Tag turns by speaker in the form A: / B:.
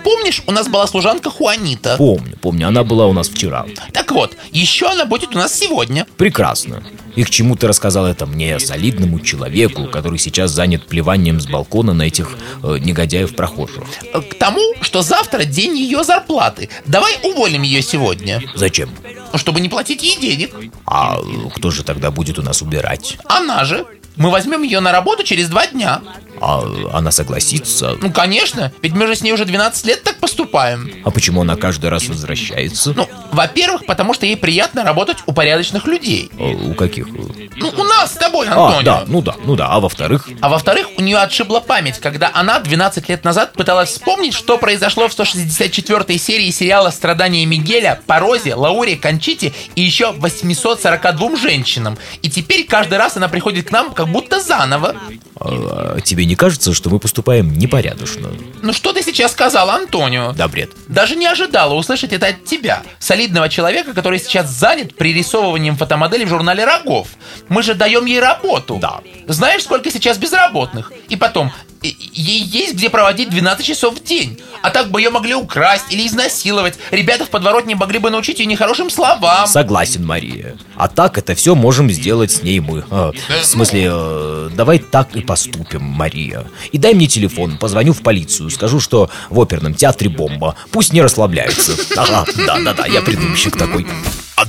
A: Помнишь, у нас была служанка Хуанита?
B: Помню, помню, она была у нас вчера.
A: Так вот, еще она будет у нас сегодня.
B: Прекрасно. И к чему ты рассказал это мне, солидному человеку, который сейчас занят плеванием с балкона на этих э, негодяев прохожих?
A: Э, К тому, что завтра день ее зарплаты. Давай уволим ее сегодня,
B: Зачем?
A: чтобы не платить ей денег.
B: А э, кто же тогда будет у нас убирать?
A: Она же. Мы возьмем ее на работу через два дня.
B: А она согласится?
A: Ну, конечно, ведь мы же с ней уже 12 лет так поступаем.
B: А почему она каждый раз возвращается?
A: Ну, во-первых, потому что ей приятно работать у порядочных людей.
B: Э, У каких?
A: Ну, у нас с тобой,
B: А,
A: Антонио.
B: да, ну да, ну да. А во-вторых?
A: А во-вторых, у нее отшибла память, когда она 12 лет назад пыталась вспомнить, что произошло в 164-й серии сериала «Страдания Мигеля» по Розе, Лауре, Кончите и еще 842 женщинам. И теперь каждый раз она приходит к нам как будто заново.
B: А, тебе не кажется, что мы поступаем непорядочно?
A: Ну что ты сейчас сказал, Антонио?
B: Да, бред.
A: Даже не ожидала услышать это от тебя, солидного человека, который сейчас занят пририсовыванием фотомодели в журнале «Рогов». Мы же даем ей работу.
B: Да.
A: Знаешь, сколько сейчас безработных? И потом, ей есть где проводить 12 часов в день. А так бы ее могли украсть или изнасиловать. Ребята в подворотне могли бы научить ее нехорошим словам.
B: Согласен, Мария. А так это все можем сделать с ней мы. А, в смысле, э, давай так и поступим, Мария. И дай мне телефон, позвоню в полицию, скажу, что в оперном театре бомба. Пусть не расслабляются. Да-да-да, я придумщик такой.